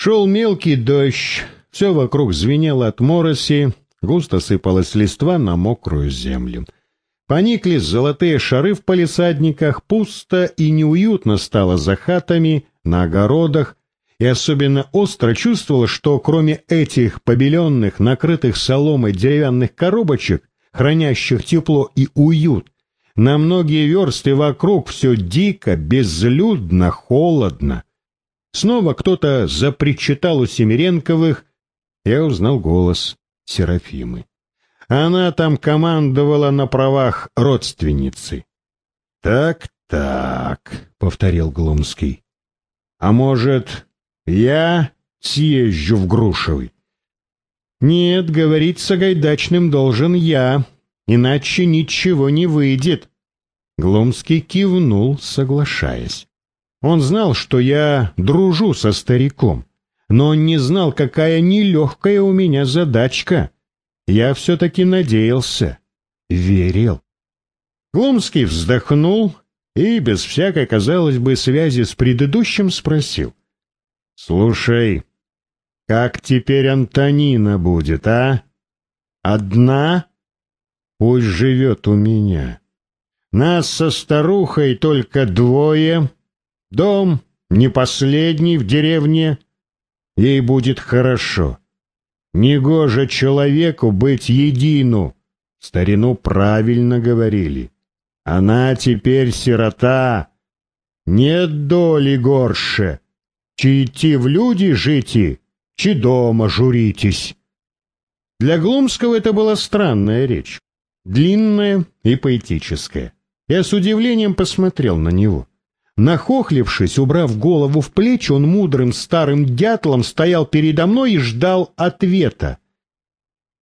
Шел мелкий дождь, все вокруг звенело от мороси, густо сыпалась листва на мокрую землю. Поникли золотые шары в палисадниках, пусто и неуютно стало за хатами, на огородах, и особенно остро чувствовал, что кроме этих побеленных, накрытых соломой деревянных коробочек, хранящих тепло и уют, на многие версты вокруг все дико, безлюдно, холодно. Снова кто-то запричитал у Семиренковых, я узнал голос Серафимы. Она там командовала на правах родственницы. «Так, так», — повторил Глумский. «А может, я съезжу в Грушевый?» «Нет, говорить с Агайдачным должен я, иначе ничего не выйдет». Глумский кивнул, соглашаясь. Он знал, что я дружу со стариком, но он не знал, какая нелегкая у меня задачка. Я все-таки надеялся, верил. Глумский вздохнул и, без всякой, казалось бы, связи с предыдущим, спросил. — Слушай, как теперь Антонина будет, а? Одна? Пусть живет у меня. Нас со старухой только двое. Дом не последний в деревне. Ей будет хорошо. Негоже человеку быть едину. Старину правильно говорили. Она теперь сирота. Нет доли горше. Чи идти в люди жити, чи дома журитесь. Для Глумского это была странная речь, длинная и поэтическая. Я с удивлением посмотрел на него. Нахохлившись, убрав голову в плечи, он мудрым старым дятлом стоял передо мной и ждал ответа.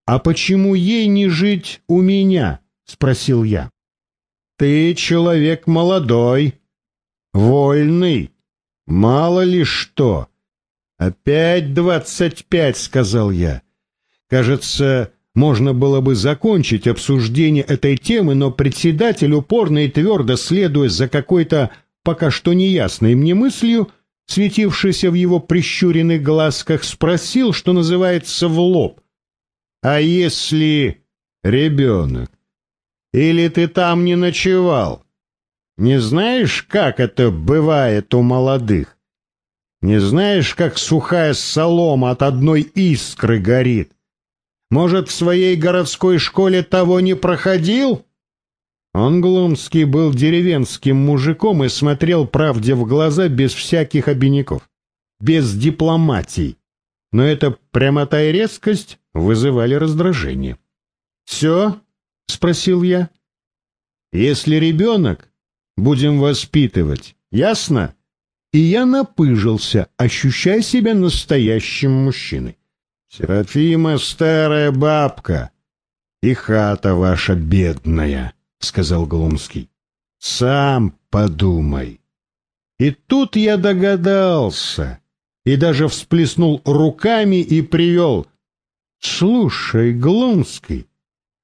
«А почему ей не жить у меня?» — спросил я. «Ты человек молодой, вольный, мало ли что». «Опять двадцать пять», — сказал я. Кажется, можно было бы закончить обсуждение этой темы, но председатель, упорно и твердо следуя за какой-то пока что неясной мне мыслью, светившийся в его прищуренных глазках, спросил, что называется, в лоб. «А если ребенок? Или ты там не ночевал? Не знаешь, как это бывает у молодых? Не знаешь, как сухая солома от одной искры горит? Может, в своей городской школе того не проходил?» Англомский был деревенским мужиком и смотрел правде в глаза без всяких обиняков, без дипломатий. Но эта прямота и резкость вызывали раздражение. «Все?» — спросил я. «Если ребенок, будем воспитывать, ясно?» И я напыжился, ощущая себя настоящим мужчиной. «Серафима старая бабка, и хата ваша бедная». — сказал Глумский. — Сам подумай. И тут я догадался, и даже всплеснул руками и привел. — Слушай, Глумский,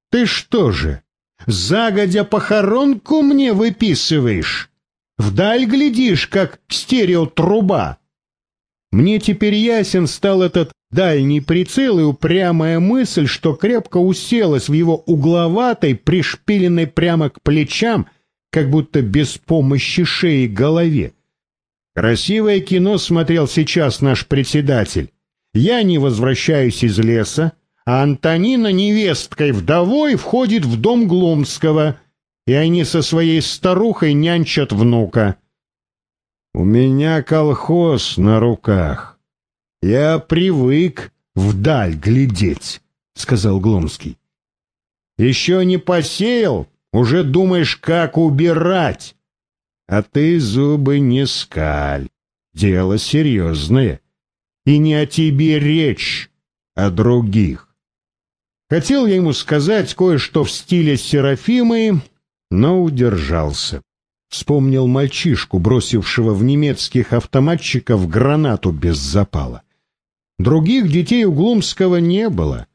ты что же, загодя похоронку мне выписываешь? Вдаль глядишь, как стереотруба. Мне теперь ясен стал этот Дальний прицел и упрямая мысль, что крепко уселась в его угловатой, пришпиленной прямо к плечам, как будто без помощи шеи голове. Красивое кино смотрел сейчас наш председатель. Я не возвращаюсь из леса, а Антонина невесткой-вдовой входит в дом Глумского, и они со своей старухой нянчат внука. У меня колхоз на руках. Я привык вдаль глядеть, — сказал Гломский. Еще не посеял, уже думаешь, как убирать. А ты зубы не скаль. Дело серьезное. И не о тебе речь, а о других. Хотел я ему сказать кое-что в стиле Серафимы, но удержался. Вспомнил мальчишку, бросившего в немецких автоматчиков гранату без запала. Других детей у Глумского не было.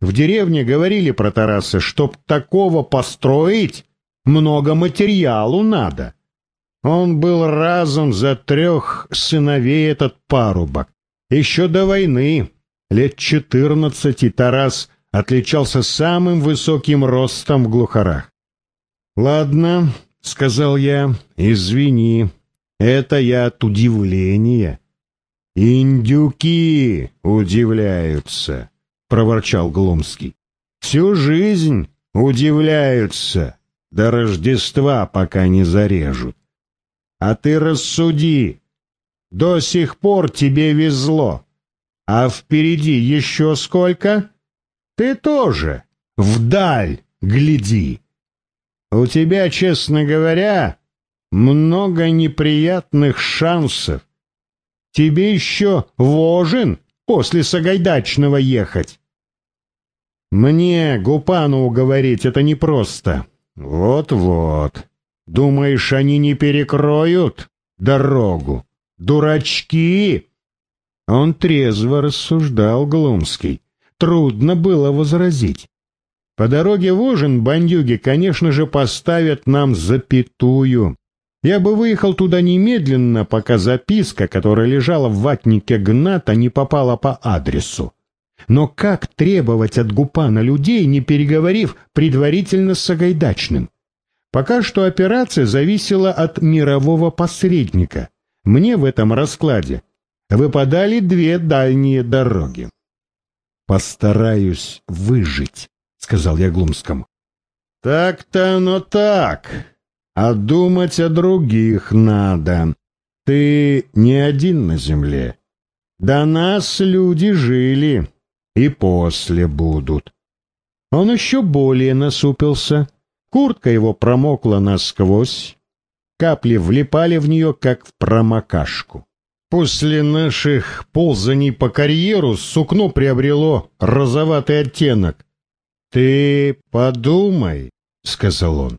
В деревне говорили про Тараса, чтоб такого построить, много материалу надо. Он был разом за трех сыновей этот парубок. Еще до войны, лет четырнадцати, Тарас отличался самым высоким ростом в глухарах. «Ладно», — сказал я, — «извини, это я от удивления». «Индюки удивляются», — проворчал Глумский. «Всю жизнь удивляются, до Рождества, пока не зарежут. А ты рассуди, до сих пор тебе везло, а впереди еще сколько? Ты тоже вдаль гляди. У тебя, честно говоря, много неприятных шансов. Тебе еще вожен после Сагайдачного ехать. Мне Гупану уговорить это непросто. Вот-вот. Думаешь, они не перекроют дорогу? Дурачки! Он трезво рассуждал Глумский. Трудно было возразить. По дороге в Ужин бандюги, конечно же, поставят нам запятую. Я бы выехал туда немедленно, пока записка, которая лежала в ватнике Гната, не попала по адресу. Но как требовать от Гупана людей, не переговорив предварительно с Сагайдачным? Пока что операция зависела от мирового посредника. Мне в этом раскладе выпадали две дальние дороги. «Постараюсь выжить», — сказал я Глумскому. «Так-то оно так, а думать о других надо. Ты не один на земле. До нас люди жили и после будут». Он еще более насупился. Куртка его промокла насквозь. Капли влипали в нее, как в промокашку. После наших ползаний по карьеру сукно приобрело розоватый оттенок. «Ты подумай», — сказал он.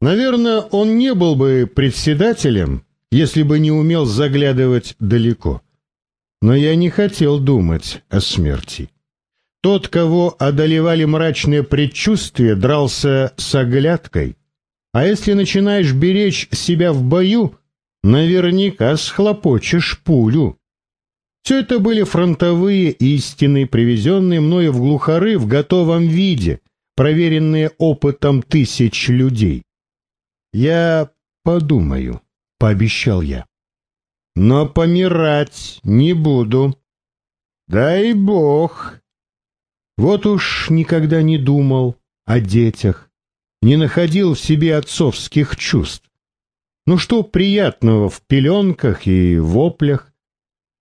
Наверное, он не был бы председателем, если бы не умел заглядывать далеко. Но я не хотел думать о смерти. Тот, кого одолевали мрачные предчувствия, дрался с оглядкой. А если начинаешь беречь себя в бою, наверняка схлопочешь пулю. Все это были фронтовые истины, привезенные мною в глухары в готовом виде, проверенные опытом тысяч людей. «Я подумаю», — пообещал я. «Но помирать не буду. Дай бог». Вот уж никогда не думал о детях, не находил в себе отцовских чувств. Ну что приятного в пеленках и воплях?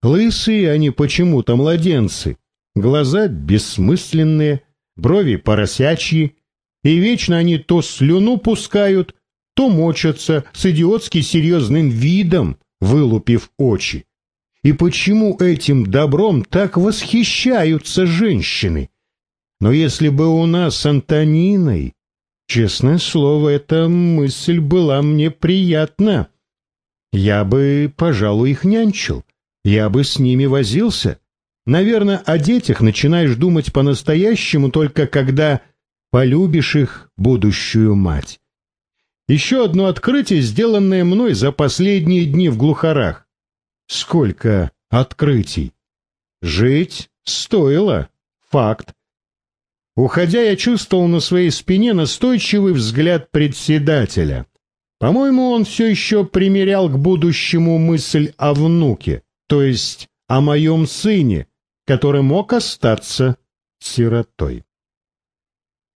Лысые они почему-то младенцы, глаза бессмысленные, брови поросячьи, и вечно они то слюну пускают, то мочатся с идиотски серьезным видом, вылупив очи. И почему этим добром так восхищаются женщины? Но если бы у нас с Антониной Честное слово, эта мысль была мне приятна. Я бы, пожалуй, их нянчил. Я бы с ними возился. Наверное, о детях начинаешь думать по-настоящему только когда полюбишь их будущую мать. Еще одно открытие, сделанное мной за последние дни в глухарах. Сколько открытий! Жить стоило. Факт. Уходя, я чувствовал на своей спине настойчивый взгляд председателя. По-моему, он все еще примерял к будущему мысль о внуке, то есть о моем сыне, который мог остаться сиротой.